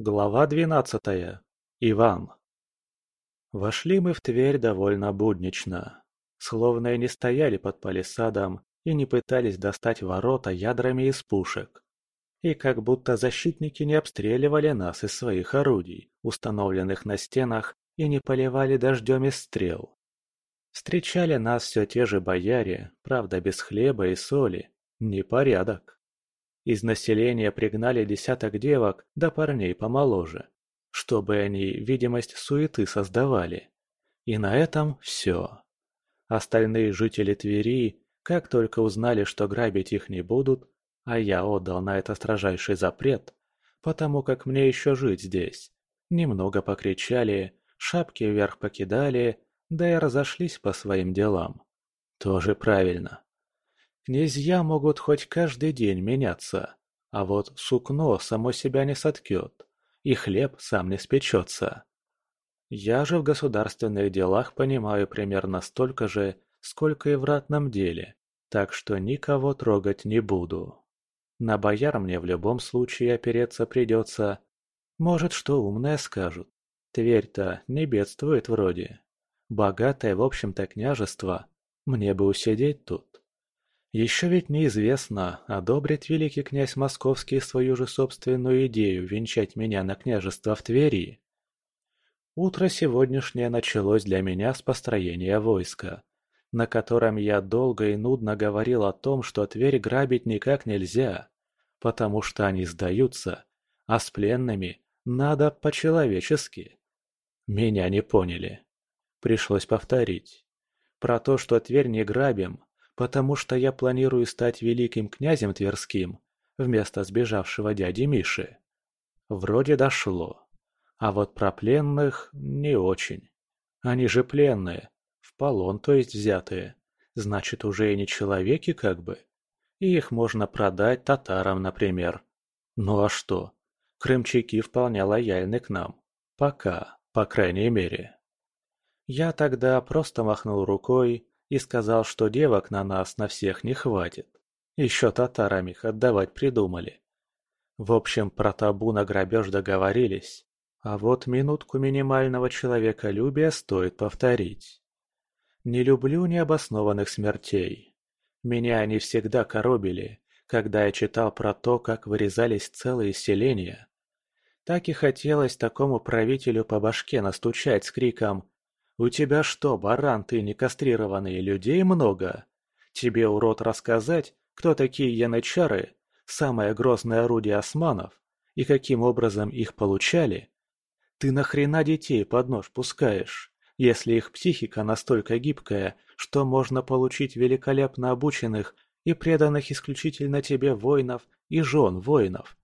Глава двенадцатая. Иван. Вошли мы в Тверь довольно буднично. Словно и не стояли под палисадом и не пытались достать ворота ядрами из пушек. И как будто защитники не обстреливали нас из своих орудий, установленных на стенах, и не поливали дождем из стрел. Встречали нас все те же бояре, правда без хлеба и соли. Непорядок. Из населения пригнали десяток девок да парней помоложе, чтобы они видимость суеты создавали. И на этом все. Остальные жители Твери, как только узнали, что грабить их не будут, а я отдал на это строжайший запрет, потому как мне еще жить здесь, немного покричали, шапки вверх покидали да и разошлись по своим делам. Тоже правильно. Князья могут хоть каждый день меняться, а вот сукно само себя не соткет, и хлеб сам не спечется. Я же в государственных делах понимаю примерно столько же, сколько и в ратном деле, так что никого трогать не буду. На бояр мне в любом случае опереться придется. Может, что умное скажут. Тверь-то не бедствует вроде. Богатое, в общем-то, княжество. Мне бы усидеть тут. Еще ведь неизвестно, одобрит великий князь Московский свою же собственную идею венчать меня на княжество в Твери. Утро сегодняшнее началось для меня с построения войска, на котором я долго и нудно говорил о том, что Тверь грабить никак нельзя, потому что они сдаются, а с пленными надо по-человечески. Меня не поняли. Пришлось повторить. Про то, что Тверь не грабим, потому что я планирую стать великим князем Тверским вместо сбежавшего дяди Миши. Вроде дошло. А вот про пленных не очень. Они же пленные, в полон, то есть взятые. Значит, уже и не человеки как бы. И их можно продать татарам, например. Ну а что? Крымчаки вполне лояльны к нам. Пока, по крайней мере. Я тогда просто махнул рукой и сказал, что девок на нас на всех не хватит. Еще татарам их отдавать придумали. В общем, про табу на грабеж договорились. А вот минутку минимального человеколюбия стоит повторить. Не люблю необоснованных смертей. Меня они всегда коробили, когда я читал про то, как вырезались целые селения. Так и хотелось такому правителю по башке настучать с криком «У тебя что, баран ты некастрированный, людей много? Тебе, урод, рассказать, кто такие янычары, самое грозное орудие османов, и каким образом их получали? Ты нахрена детей под нож пускаешь, если их психика настолько гибкая, что можно получить великолепно обученных и преданных исключительно тебе воинов и жен воинов?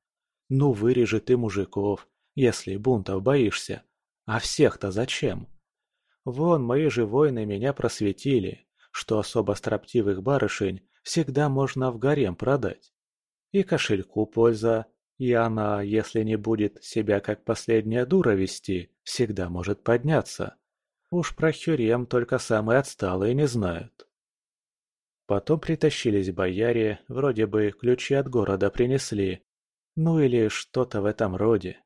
Ну вырежи ты мужиков, если бунтов боишься. А всех-то зачем? Вон мои же воины меня просветили, что особо строптивых барышень всегда можно в гарем продать. И кошельку польза, и она, если не будет себя как последняя дура вести, всегда может подняться. Уж про Хюрем только самые отсталые не знают. Потом притащились бояре, вроде бы ключи от города принесли. Ну или что-то в этом роде.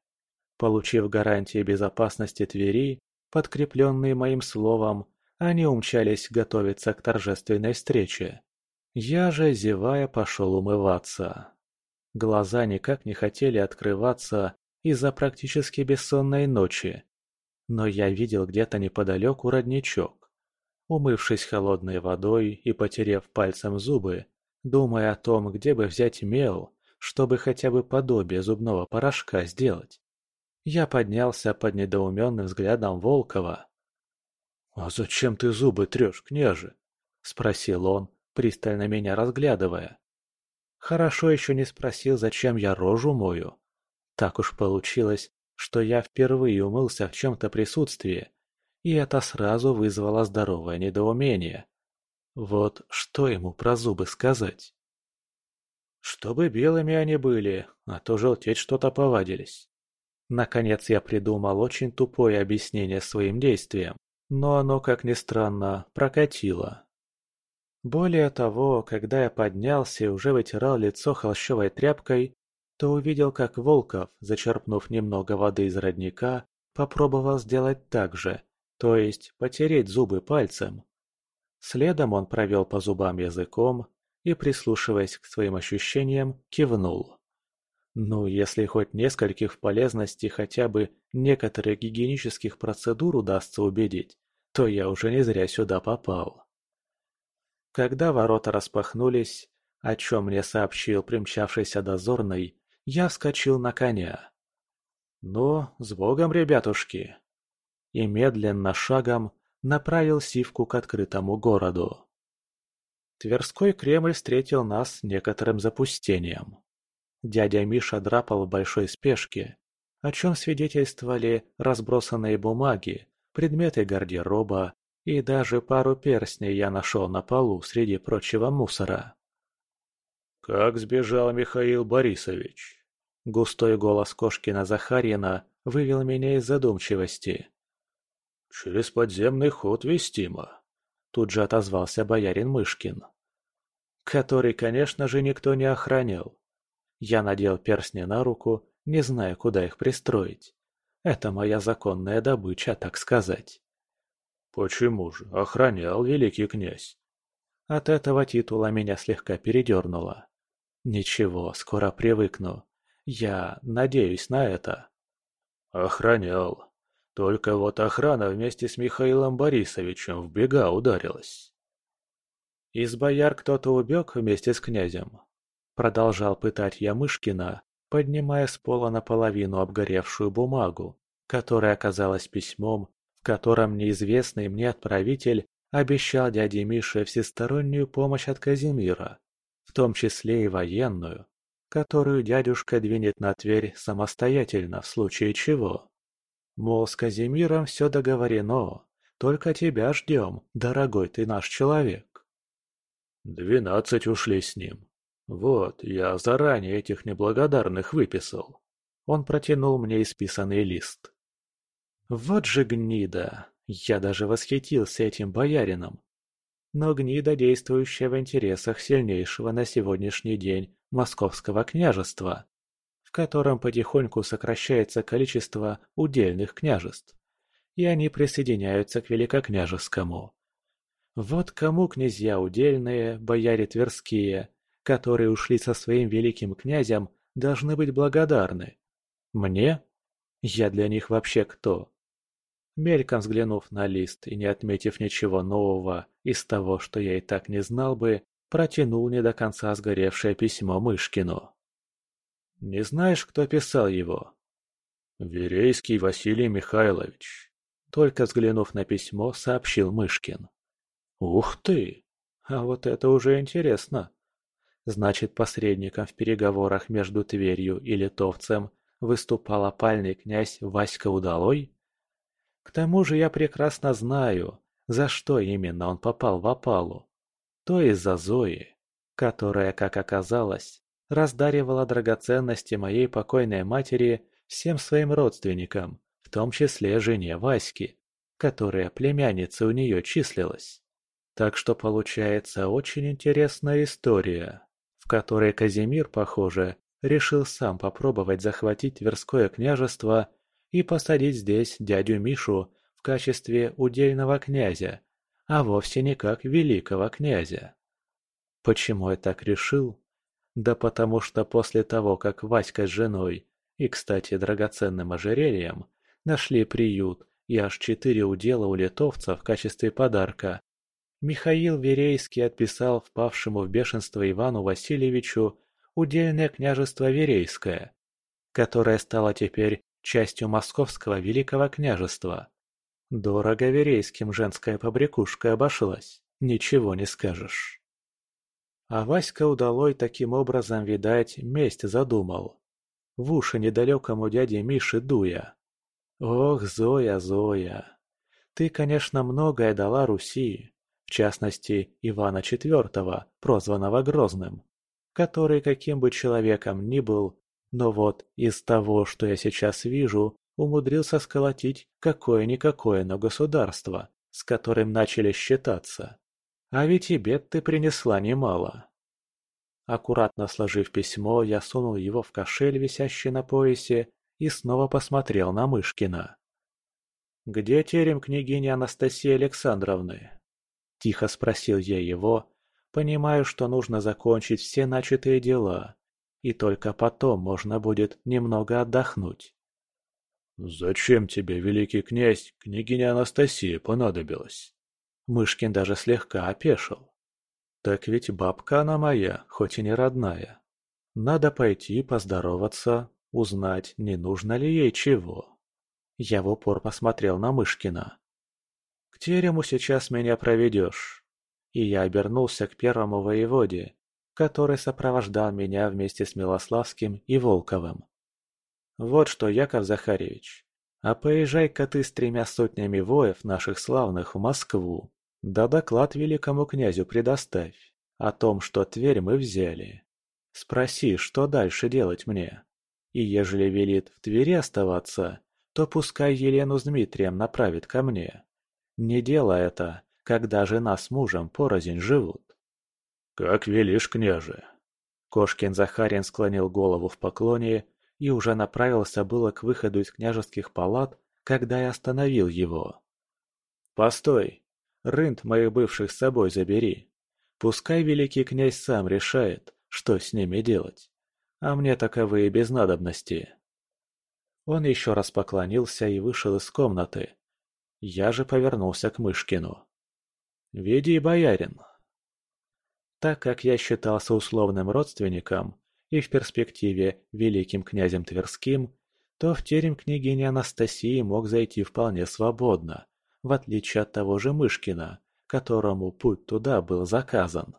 Получив гарантии безопасности Твери, Подкрепленные моим словом, они умчались готовиться к торжественной встрече. Я же, зевая, пошел умываться. Глаза никак не хотели открываться из-за практически бессонной ночи. Но я видел где-то неподалеку родничок. Умывшись холодной водой и потерев пальцем зубы, думая о том, где бы взять мел, чтобы хотя бы подобие зубного порошка сделать, я поднялся под недоуменным взглядом Волкова. «А зачем ты зубы трешь, княже?» – спросил он, пристально меня разглядывая. Хорошо еще не спросил, зачем я рожу мою. Так уж получилось, что я впервые умылся в чем-то присутствии, и это сразу вызвало здоровое недоумение. Вот что ему про зубы сказать? Чтобы белыми они были, а то желтеть что-то повадились. Наконец я придумал очень тупое объяснение своим действиям, но оно, как ни странно, прокатило. Более того, когда я поднялся и уже вытирал лицо холщовой тряпкой, то увидел, как Волков, зачерпнув немного воды из родника, попробовал сделать так же, то есть потереть зубы пальцем. Следом он провел по зубам языком и, прислушиваясь к своим ощущениям, кивнул. Ну, если хоть нескольких в полезности хотя бы некоторых гигиенических процедур удастся убедить, то я уже не зря сюда попал. Когда ворота распахнулись, о чем мне сообщил примчавшийся дозорный, я вскочил на коня. «Ну, с Богом, ребятушки!» И медленно шагом направил Сивку к открытому городу. Тверской Кремль встретил нас некоторым запустением. Дядя Миша драпал в большой спешке, о чем свидетельствовали разбросанные бумаги, предметы гардероба и даже пару перстней я нашел на полу среди прочего мусора. «Как сбежал Михаил Борисович?» Густой голос Кошкина Захарьина вывел меня из задумчивости. «Через подземный ход вестимо», — тут же отозвался боярин Мышкин. Который, конечно же, никто не охранял. Я надел перстни на руку, не зная, куда их пристроить. Это моя законная добыча, так сказать. «Почему же? Охранял великий князь». От этого титула меня слегка передернуло. Ничего, скоро привыкну. Я надеюсь на это. Охранял. Только вот охрана вместе с Михаилом Борисовичем в бега ударилась. Из бояр кто-то убег вместе с князем. Продолжал пытать я Мышкина, поднимая с пола наполовину обгоревшую бумагу, которая оказалась письмом, в котором неизвестный мне отправитель обещал дяде Мише всестороннюю помощь от Казимира, в том числе и военную, которую дядюшка двинет на Тверь самостоятельно в случае чего. Мол, с Казимиром все договорено, только тебя ждем, дорогой ты наш человек. Двенадцать ушли с ним. Вот, я заранее этих неблагодарных выписал. Он протянул мне исписанный лист. Вот же гнида! Я даже восхитился этим боярином. Но гнида, действующая в интересах сильнейшего на сегодняшний день Московского княжества, в котором потихоньку сокращается количество удельных княжеств, и они присоединяются к Великокняжескому. Вот кому князья удельные, бояре тверские, которые ушли со своим великим князем, должны быть благодарны? Мне? Я для них вообще кто? Мельком взглянув на лист и не отметив ничего нового из того, что я и так не знал бы, Протянул не до конца сгоревшее письмо Мышкину. «Не знаешь, кто писал его?» «Верейский Василий Михайлович», — только взглянув на письмо, сообщил Мышкин. «Ух ты! А вот это уже интересно!» Значит, посредником в переговорах между Тверью и Литовцем выступал опальный князь Васька Удалой? К тому же я прекрасно знаю, за что именно он попал в опалу то из-за Зои, которая, как оказалось, раздаривала драгоценности моей покойной матери всем своим родственникам, в том числе жене Васьки, которая племянница у нее числилась. Так что получается очень интересная история, в которой Казимир, похоже, решил сам попробовать захватить Тверское княжество и посадить здесь дядю Мишу в качестве удельного князя, а вовсе не как великого князя. Почему я так решил? Да потому что после того, как Васька с женой и, кстати, драгоценным ожерельем нашли приют и аж четыре удела у литовца в качестве подарка, Михаил Верейский отписал впавшему в бешенство Ивану Васильевичу удельное княжество Верейское, которое стало теперь частью Московского Великого княжества. Дорого Верейским женская побрякушка обошлась, ничего не скажешь. А Васька удалой таким образом, видать, месть задумал. В уши недалекому дяде Миши дуя. Ох, Зоя, Зоя, ты, конечно, многое дала Руси, в частности, Ивана IV, прозванного Грозным, который каким бы человеком ни был, но вот из того, что я сейчас вижу, умудрился сколотить какое-никакое, но государство, с которым начали считаться. А ведь и бед ты принесла немало. Аккуратно сложив письмо, я сунул его в кошель, висящий на поясе, и снова посмотрел на Мышкина. «Где терем княгини Анастасии Александровны?» Тихо спросил я его, понимаю, что нужно закончить все начатые дела, и только потом можно будет немного отдохнуть. «Зачем тебе, великий князь, княгиня Анастасия понадобилась?» Мышкин даже слегка опешил. «Так ведь бабка она моя, хоть и не родная. Надо пойти поздороваться, узнать, не нужно ли ей чего». Я в упор посмотрел на Мышкина. «К терему сейчас меня проведешь». И я обернулся к первому воеводе, который сопровождал меня вместе с Милославским и Волковым. Вот что, Яков Захаревич, а поезжай-ка ты с тремя сотнями воев наших славных в Москву, да доклад великому князю предоставь о том, что Тверь мы взяли. Спроси, что дальше делать мне. И ежели велит в Твери оставаться, то пускай Елену с Дмитрием направит ко мне. Не дело это, когда жена с мужем порознь живут. «Как велишь, княже!» Кошкин Захарин склонил голову в поклоне и уже направился было к выходу из княжеских палат, когда я остановил его. «Постой! Рынд моих бывших с собой забери. Пускай великий князь сам решает, что с ними делать. А мне таковые без надобности». Он еще раз поклонился и вышел из комнаты. Я же повернулся к Мышкину. «Веди, боярин!» Так как я считался условным родственником, и в перспективе великим князем Тверским, то в терем княгини Анастасии мог зайти вполне свободно, в отличие от того же Мышкина, которому путь туда был заказан.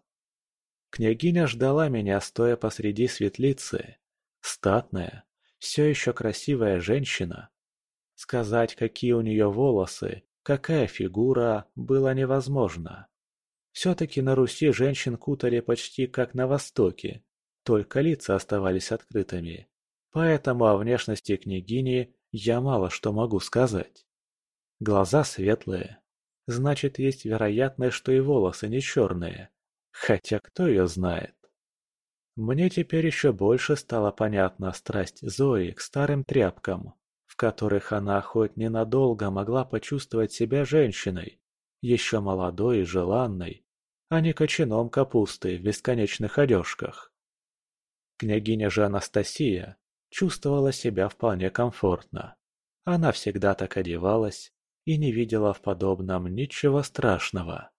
Княгиня ждала меня, стоя посреди светлицы. Статная, все еще красивая женщина. Сказать, какие у нее волосы, какая фигура, было невозможно. Все-таки на Руси женщин кутали почти как на Востоке, только лица оставались открытыми. Поэтому о внешности княгини я мало что могу сказать. Глаза светлые. Значит, есть вероятность, что и волосы не черные. Хотя кто ее знает? Мне теперь еще больше стала понятна страсть Зои к старым тряпкам, которых она хоть ненадолго могла почувствовать себя женщиной, еще молодой и желанной, а не кочаном капусты в бесконечных одежках. Княгиня же Анастасия чувствовала себя вполне комфортно. Она всегда так одевалась и не видела в подобном ничего страшного.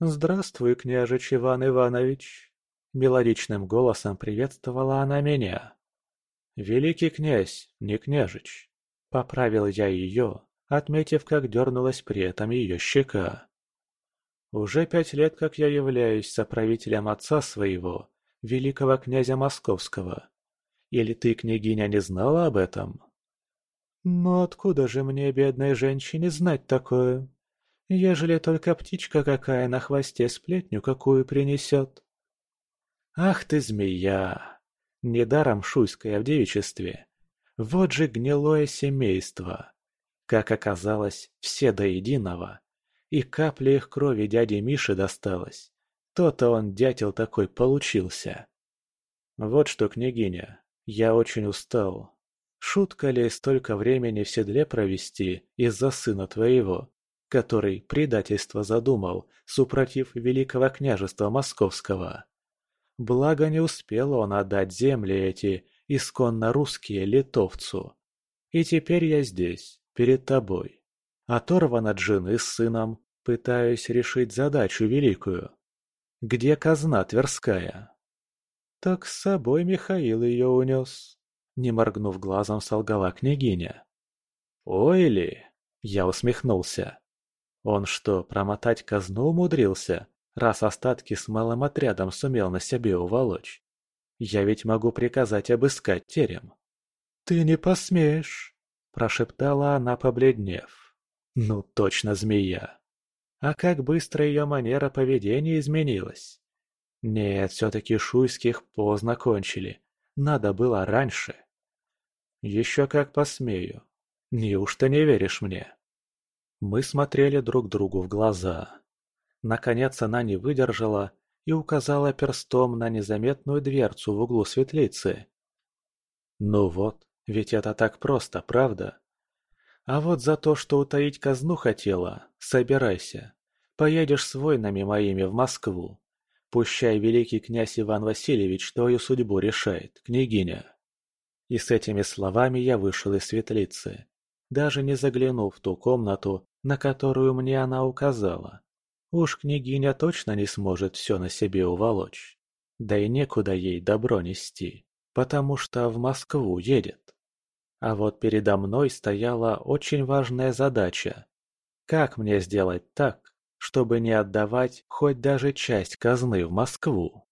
«Здравствуй, княжич Иван Иванович!» Мелодичным голосом приветствовала она меня. «Великий князь, не княжич!» Поправил я ее, отметив, как дернулась при этом ее щека. «Уже пять лет, как я являюсь соправителем отца своего великого князя Московского. Или ты, княгиня, не знала об этом? Но откуда же мне, бедной женщине, знать такое? Ежели только птичка какая на хвосте сплетню какую принесет. Ах ты, змея! Недаром шуйская в девичестве. Вот же гнилое семейство. Как оказалось, все до единого. И капля их крови дяде Мише досталась. То-то он дятел такой получился. Вот что, княгиня, я очень устал. Шутка ли столько времени в седле провести из-за сына твоего, который предательство задумал, супротив великого княжества московского? Благо не успел он отдать земли эти исконно русские литовцу. И теперь я здесь, перед тобой. Оторван от жены с сыном, пытаюсь решить задачу великую. Где казна Тверская?» «Так с собой Михаил ее унес», — не моргнув глазом, солгала княгиня. «Ой ли!» — я усмехнулся. «Он что, промотать казну умудрился, раз остатки с малым отрядом сумел на себе уволочь? Я ведь могу приказать обыскать терем». «Ты не посмеешь», — прошептала она, побледнев. «Ну точно змея!» А как быстро ее манера поведения изменилась. Нет, все-таки шуйских поздно кончили. Надо было раньше. Еще как посмею. Неужто не веришь мне? Мы смотрели друг другу в глаза. Наконец она не выдержала и указала перстом на незаметную дверцу в углу светлицы. «Ну вот, ведь это так просто, правда? А вот за то, что утаить казну хотела, собирайся. Поедешь с воинами моими в Москву. Пущай великий князь Иван Васильевич твою судьбу решает, княгиня». И с этими словами я вышел из светлицы, даже не заглянув в ту комнату, на которую мне она указала. Уж княгиня точно не сможет все на себе уволочь. Да и некуда ей добро нести, потому что в Москву едет. А вот передо мной стояла очень важная задача. Как мне сделать так, чтобы не отдавать хоть даже часть казны в Москву?